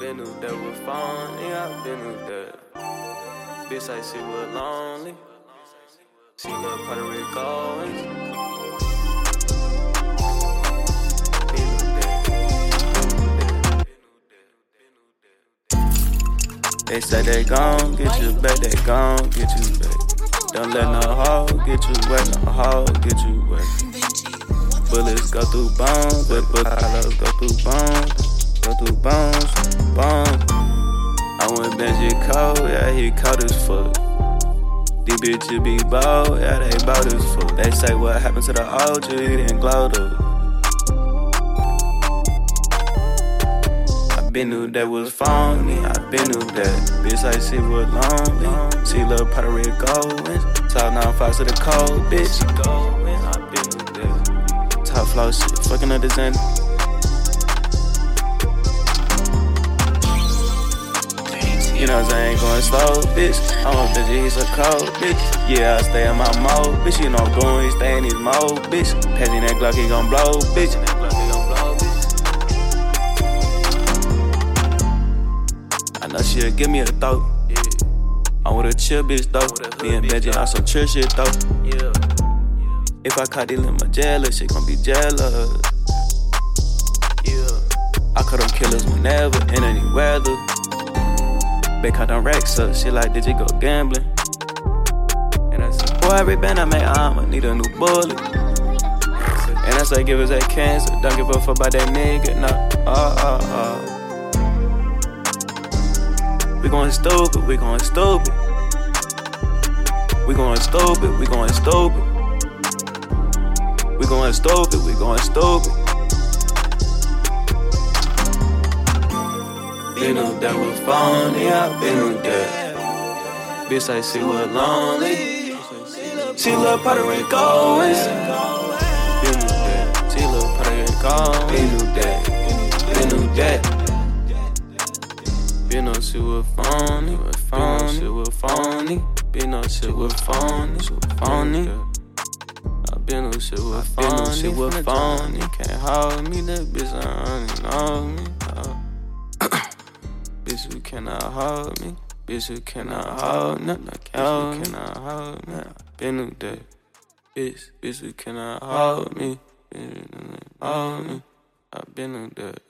been knew that was funny, I been knew that. Bitch, I see was lonely. See the Puerto Rico. They say they gon' get you back, they gon' get you back. Don't let no hoe get you wet, no hoe get you wet. Bullets go through bones, but bullets go through bones, go through bones, bones. I went Benji cold, yeah, he cold as fuck. These bitches be bold, yeah, they bold as fuck. They say what happened to the old you, he didn't glow. I been knew that was phony, I been knew that. Bitch, I see what lonely. See little Puerto Rico, talk now five to the cold, bitch. Top flow shit, fucking up the Zen. You know I'm saying? Going slow, bitch. I'm a bitch, he's a cold, bitch. Yeah, I stay in my mode, bitch. You know I'm going, he stay in his mode, bitch. Passing that Glock, he gon' blow, bitch. I know she'll give me a throat. I'm with a chill bitch though. Me and Benji on some chill shit though. If I caught dealing my jealous, she gon' be jealous. I cut them killers whenever, in any weather. They cut them racks up, she like, did you go gambling? And I said, boy, every band I make, I'ma need a new bullet. And I say, give us that cancer, don't give a fuck about that nigga, nah, uh, uh, uh. We going stupid, we going stupid. We going stupid, we going stupid. We going stupid, we going stupid. Been knew that was phony, I been knew that. Bitch, I see what lonely. She love Puerto Rico. Eh? Been knew that. She love Puerto Rico. Eh? Been knew that. Been knew that. Been know she was phony, was phony, she was phony. Been know she was phony, she was phony. I been know she was phony, she was phony. Can't hold me, that bitch I don't know me. Bitch, you cannot hold me. Bitch, you cannot hold me. Bitch, you cannot hold me. Been knew that. Bitch, bitch, you cannot hold me. Bitch, cannot hold me. I've been knew that.